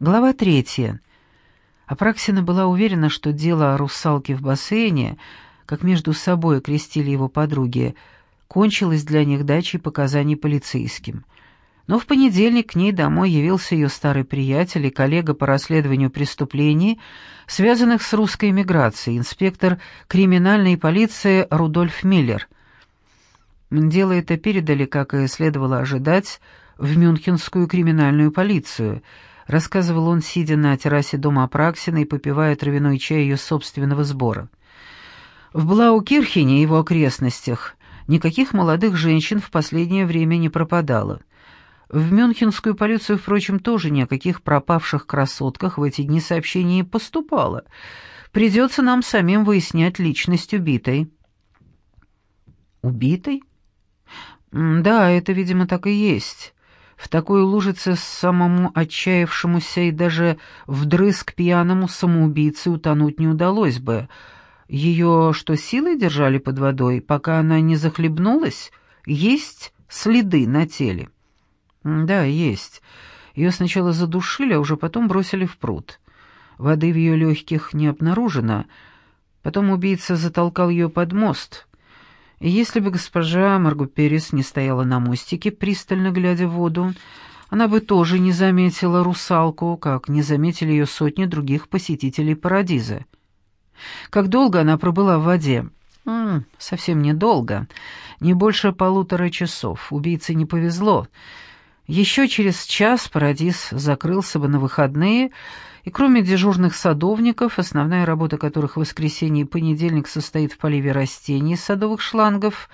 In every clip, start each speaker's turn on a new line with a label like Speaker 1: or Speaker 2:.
Speaker 1: Глава третья. Апраксина была уверена, что дело о русалке в бассейне, как между собой окрестили его подруги, кончилось для них дачей показаний полицейским. Но в понедельник к ней домой явился ее старый приятель и коллега по расследованию преступлений, связанных с русской эмиграцией, инспектор криминальной полиции Рудольф Миллер. Дело это передали, как и следовало ожидать, в Мюнхенскую криминальную полицию, рассказывал он, сидя на террасе дома Апраксина и попивая травяной чай ее собственного сбора. В Блаукирхене и его окрестностях никаких молодых женщин в последнее время не пропадало — в мюнхенскую полицию, впрочем, тоже ни о каких пропавших красотках в эти дни сообщений поступало. Придется нам самим выяснять личность убитой». «Убитой?» «Да, это, видимо, так и есть. В такой лужице самому отчаявшемуся и даже вдрызг пьяному самоубийце утонуть не удалось бы. Ее что, силой держали под водой, пока она не захлебнулась? Есть следы на теле?» «Да, есть. Ее сначала задушили, а уже потом бросили в пруд. Воды в ее легких не обнаружено. Потом убийца затолкал ее под мост. Если бы госпожа Марго Перес не стояла на мостике, пристально глядя в воду, она бы тоже не заметила русалку, как не заметили ее сотни других посетителей Парадиза. Как долго она пробыла в воде? М -м, совсем недолго. Не больше полутора часов. Убийце не повезло. Еще через час Парадис закрылся бы на выходные, и кроме дежурных садовников, основная работа которых в воскресенье и понедельник состоит в поливе растений из садовых шлангов,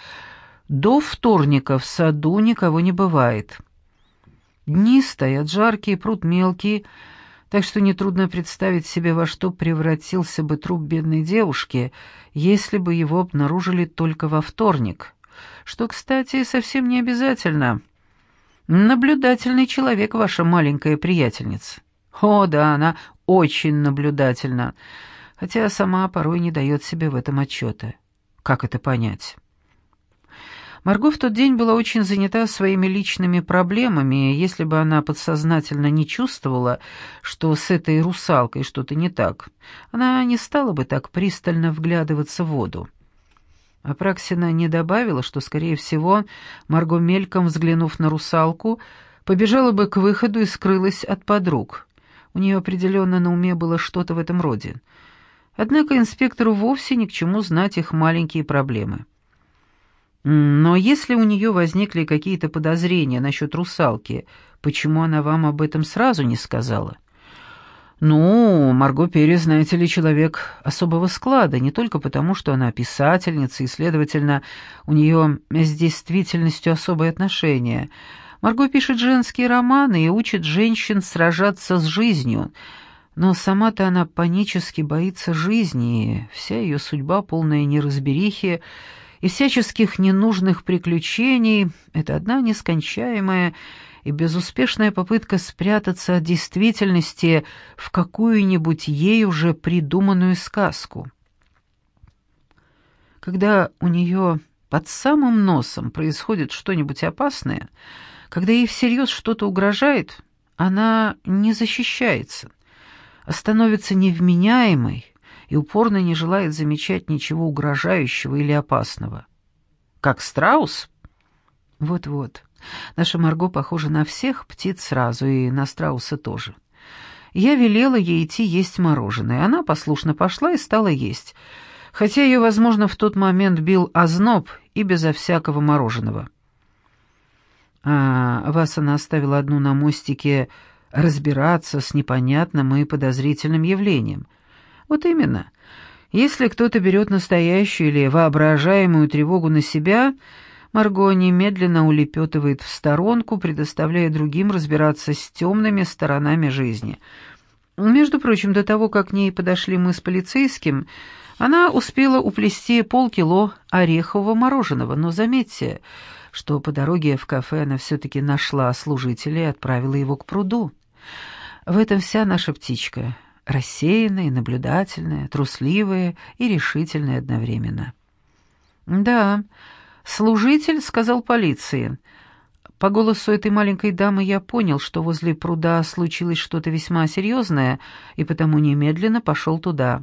Speaker 1: до вторника в саду никого не бывает. Дни стоят жаркие, пруд мелкий, так что нетрудно представить себе, во что превратился бы труп бедной девушки, если бы его обнаружили только во вторник. Что, кстати, совсем не обязательно — Наблюдательный человек, ваша маленькая приятельница. О, да, она очень наблюдательна, хотя сама порой не дает себе в этом отчета. Как это понять? Марго в тот день была очень занята своими личными проблемами, и если бы она подсознательно не чувствовала, что с этой русалкой что-то не так, она не стала бы так пристально вглядываться в воду. Апраксина не добавила, что, скорее всего, Марго мельком, взглянув на русалку, побежала бы к выходу и скрылась от подруг. У нее определенно на уме было что-то в этом роде. Однако инспектору вовсе ни к чему знать их маленькие проблемы. «Но если у нее возникли какие-то подозрения насчет русалки, почему она вам об этом сразу не сказала?» «Ну, Марго Перес, знаете ли, человек особого склада, не только потому, что она писательница, и, следовательно, у нее с действительностью особые отношения. Марго пишет женские романы и учит женщин сражаться с жизнью, но сама-то она панически боится жизни, и вся ее судьба полная неразберихи и всяческих ненужных приключений — это одна нескончаемая и безуспешная попытка спрятаться от действительности в какую-нибудь ей уже придуманную сказку. Когда у нее под самым носом происходит что-нибудь опасное, когда ей всерьез что-то угрожает, она не защищается, а становится невменяемой и упорно не желает замечать ничего угрожающего или опасного. Как страус? Вот-вот. Наша Марго похожа на всех птиц сразу, и на страуса тоже. Я велела ей идти есть мороженое. Она послушно пошла и стала есть, хотя ее, возможно, в тот момент бил озноб и безо всякого мороженого. А вас она оставила одну на мостике разбираться с непонятным и подозрительным явлением. Вот именно. Если кто-то берет настоящую или воображаемую тревогу на себя — Марго немедленно улепетывает в сторонку, предоставляя другим разбираться с темными сторонами жизни. Между прочим, до того, как к ней подошли мы с полицейским, она успела уплести полкило орехового мороженого, но заметьте, что по дороге в кафе она все-таки нашла служителя и отправила его к пруду. В этом вся наша птичка — рассеянная, наблюдательная, трусливая и решительная одновременно. Да, Служитель сказал полиции. По голосу этой маленькой дамы я понял, что возле пруда случилось что-то весьма серьезное, и потому немедленно пошел туда.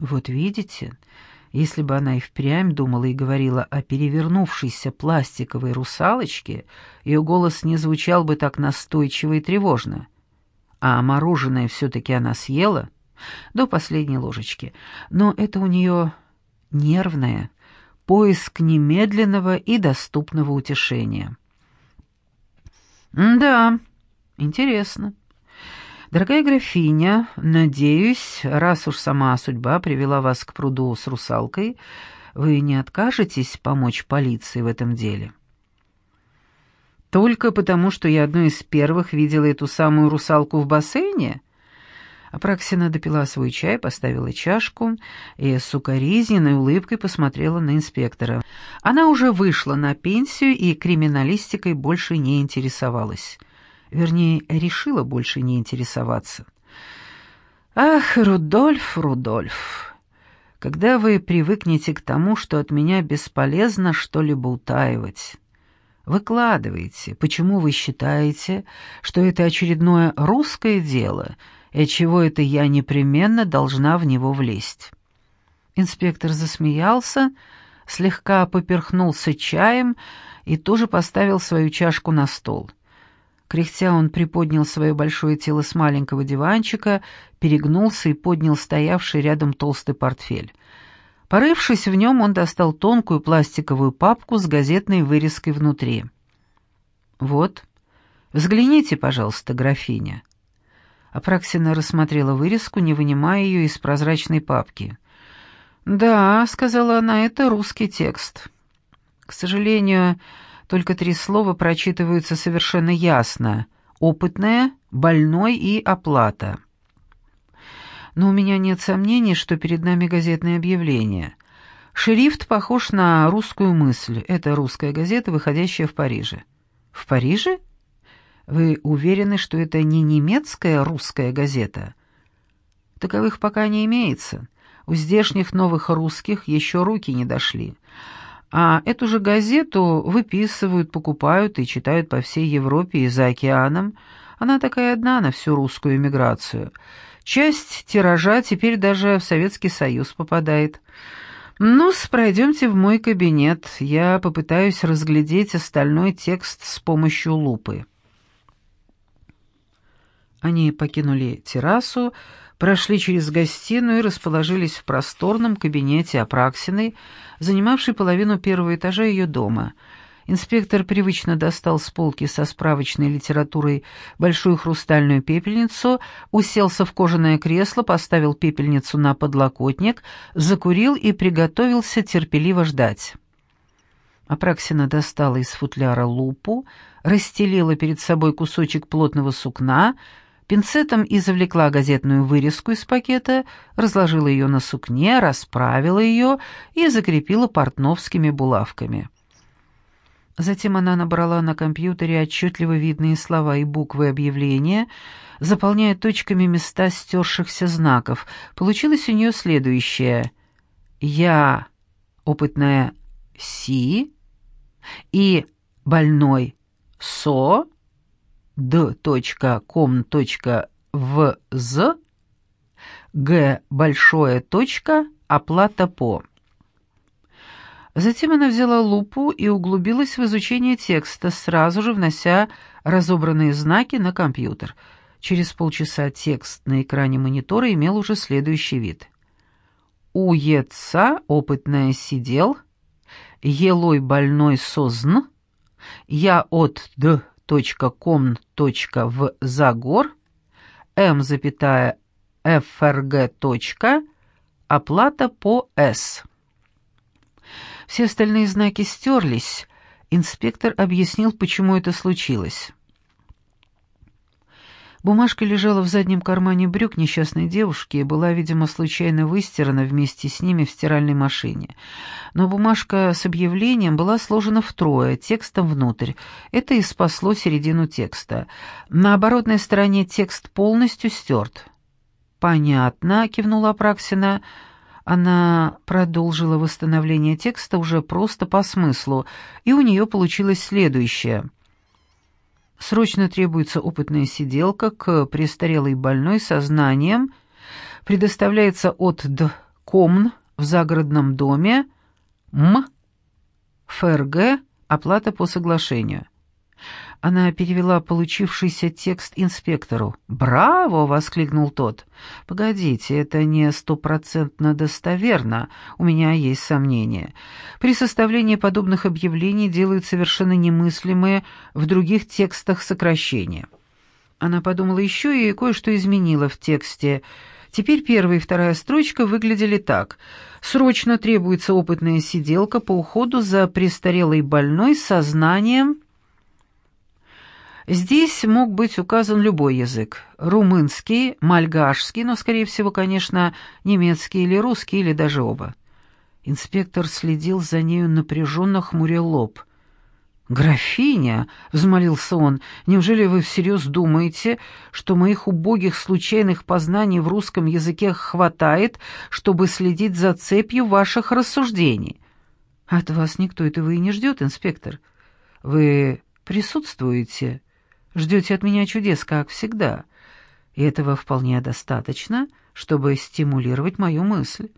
Speaker 1: Вот видите, если бы она и впрямь думала и говорила о перевернувшейся пластиковой русалочке, ее голос не звучал бы так настойчиво и тревожно. А мороженое все-таки она съела до последней ложечки. Но это у нее нервное, поиск немедленного и доступного утешения. «Да, интересно. Дорогая графиня, надеюсь, раз уж сама судьба привела вас к пруду с русалкой, вы не откажетесь помочь полиции в этом деле?» «Только потому, что я одной из первых видела эту самую русалку в бассейне?» Апраксина допила свой чай, поставила чашку и с укоризненной улыбкой посмотрела на инспектора. Она уже вышла на пенсию и криминалистикой больше не интересовалась. Вернее, решила больше не интересоваться. «Ах, Рудольф, Рудольф, когда вы привыкнете к тому, что от меня бесполезно что-либо утаивать?» Выкладывайте, почему вы считаете, что это очередное русское дело — и чего это я непременно должна в него влезть. Инспектор засмеялся, слегка поперхнулся чаем и тоже поставил свою чашку на стол. Кряхтя он приподнял свое большое тело с маленького диванчика, перегнулся и поднял стоявший рядом толстый портфель. Порывшись в нем, он достал тонкую пластиковую папку с газетной вырезкой внутри. «Вот, взгляните, пожалуйста, графиня». Апраксина рассмотрела вырезку, не вынимая ее из прозрачной папки. «Да», — сказала она, — «это русский текст». К сожалению, только три слова прочитываются совершенно ясно. «Опытная», «больной» и «оплата». Но у меня нет сомнений, что перед нами газетное объявление. Шрифт похож на русскую мысль. Это русская газета, выходящая в Париже. В Париже? Вы уверены, что это не немецкая русская газета? Таковых пока не имеется. У здешних новых русских еще руки не дошли. А эту же газету выписывают, покупают и читают по всей Европе и за океаном. Она такая одна на всю русскую эмиграцию. Часть тиража теперь даже в Советский Союз попадает. ну пройдемте в мой кабинет. Я попытаюсь разглядеть остальной текст с помощью лупы». Они покинули террасу, прошли через гостиную и расположились в просторном кабинете Апраксиной, занимавшей половину первого этажа ее дома. Инспектор привычно достал с полки со справочной литературой большую хрустальную пепельницу, уселся в кожаное кресло, поставил пепельницу на подлокотник, закурил и приготовился терпеливо ждать. Апраксина достала из футляра лупу, расстелила перед собой кусочек плотного сукна — Пинцетом извлекла газетную вырезку из пакета, разложила ее на сукне, расправила ее и закрепила портновскими булавками. Затем она набрала на компьютере отчетливо видные слова и буквы объявления, заполняя точками места стершихся знаков. Получилось у нее следующее. «Я опытная Си» и «больной Со» d.com.vz г большое точка оплата по. Затем она взяла лупу и углубилась в изучение текста, сразу же внося разобранные знаки на компьютер. Через полчаса текст на экране монитора имел уже следующий вид. У еца опытная сидел, елой больной созн, я от д запятая, frg. Оплата по С. Все остальные знаки стерлись. Инспектор объяснил, почему это случилось. Бумажка лежала в заднем кармане брюк несчастной девушки и была, видимо, случайно выстирана вместе с ними в стиральной машине. Но бумажка с объявлением была сложена втрое, текстом внутрь. Это и спасло середину текста. На оборотной стороне текст полностью стерт. «Понятно», — кивнула Апраксина. Она продолжила восстановление текста уже просто по смыслу, и у нее получилось следующее — Срочно требуется опытная сиделка к престарелой больной со знанием. Предоставляется от Д. Комн в загородном доме. М. ФРГ. Оплата по соглашению. Она перевела получившийся текст инспектору. «Браво!» — воскликнул тот. «Погодите, это не стопроцентно достоверно. У меня есть сомнения. При составлении подобных объявлений делают совершенно немыслимые в других текстах сокращения». Она подумала еще и кое-что изменила в тексте. Теперь первая и вторая строчка выглядели так. «Срочно требуется опытная сиделка по уходу за престарелой больной сознанием...» Здесь мог быть указан любой язык. Румынский, мальгашский, но, скорее всего, конечно, немецкий или русский, или даже оба. Инспектор следил за нею напряженно, хмуря лоб. «Графиня!» — взмолился он. «Неужели вы всерьез думаете, что моих убогих случайных познаний в русском языке хватает, чтобы следить за цепью ваших рассуждений?» «От вас никто этого и не ждет, инспектор. Вы присутствуете?» Ждете от меня чудес, как всегда. И этого вполне достаточно, чтобы стимулировать мою мысль.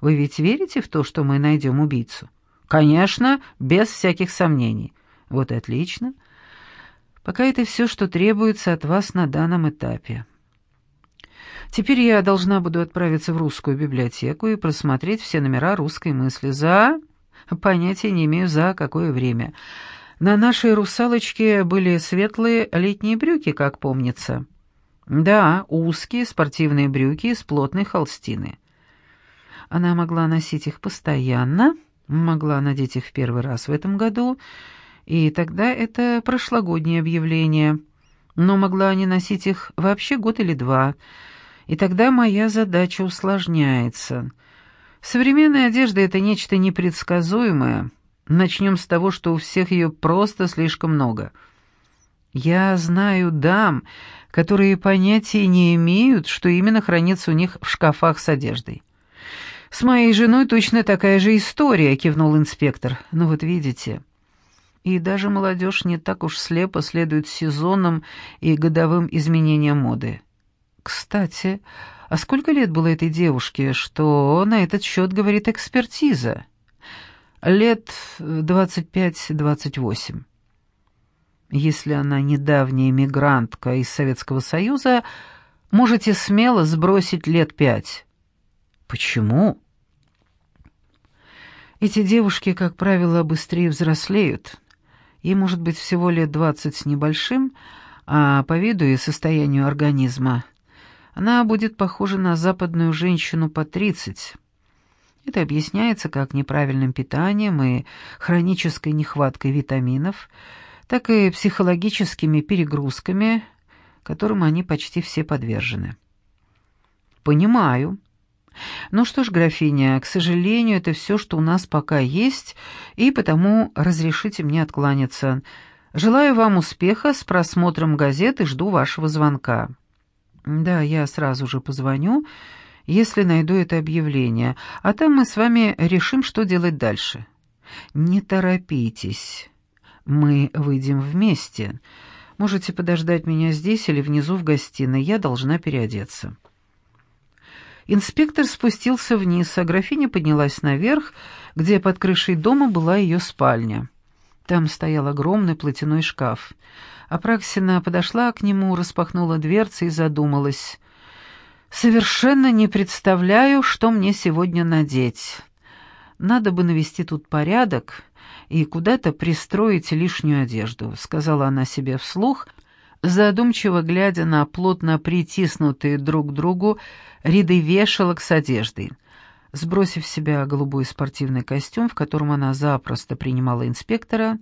Speaker 1: Вы ведь верите в то, что мы найдем убийцу? Конечно, без всяких сомнений. Вот и отлично. Пока это все, что требуется от вас на данном этапе. Теперь я должна буду отправиться в русскую библиотеку и просмотреть все номера русской мысли за... Понятия не имею, за какое время. На нашей русалочке были светлые летние брюки, как помнится. Да, узкие спортивные брюки из плотной холстины. Она могла носить их постоянно, могла надеть их в первый раз в этом году, и тогда это прошлогоднее объявление, но могла не носить их вообще год или два, и тогда моя задача усложняется. Современная одежда — это нечто непредсказуемое — Начнем с того, что у всех ее просто слишком много. Я знаю дам, которые понятия не имеют, что именно хранится у них в шкафах с одеждой. «С моей женой точно такая же история», — кивнул инспектор. «Ну вот видите». И даже молодежь не так уж слепо следует сезонным и годовым изменениям моды. Кстати, а сколько лет было этой девушке, что на этот счет говорит экспертиза? Лет 25-28. Если она недавняя мигрантка из Советского Союза, можете смело сбросить лет пять. Почему? Эти девушки, как правило, быстрее взрослеют. Ей может быть всего лет двадцать с небольшим, а по виду и состоянию организма она будет похожа на западную женщину по тридцать. Это объясняется как неправильным питанием и хронической нехваткой витаминов, так и психологическими перегрузками, которым они почти все подвержены. Понимаю. Ну что ж, графиня, к сожалению, это все, что у нас пока есть, и потому разрешите мне откланяться. Желаю вам успеха с просмотром газет и жду вашего звонка. Да, я сразу же позвоню если найду это объявление, а там мы с вами решим, что делать дальше. Не торопитесь. Мы выйдем вместе. Можете подождать меня здесь или внизу в гостиной, я должна переодеться». Инспектор спустился вниз, а графиня поднялась наверх, где под крышей дома была ее спальня. Там стоял огромный платяной шкаф. Апраксина подошла к нему, распахнула дверцы и задумалась. Совершенно не представляю, что мне сегодня надеть. Надо бы навести тут порядок и куда-то пристроить лишнюю одежду, сказала она себе вслух, задумчиво глядя на плотно притиснутые друг к другу ряды вешалок с одеждой. Сбросив с себя голубой спортивный костюм, в котором она запросто принимала инспектора,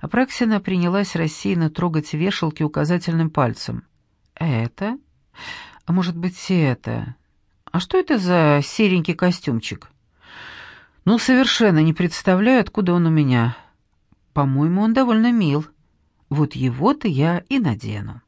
Speaker 1: Апраксина принялась рассеянно трогать вешалки указательным пальцем. «Это? А может быть, это... А что это за серенький костюмчик? Ну, совершенно не представляю, откуда он у меня. По-моему, он довольно мил. Вот его-то я и надену.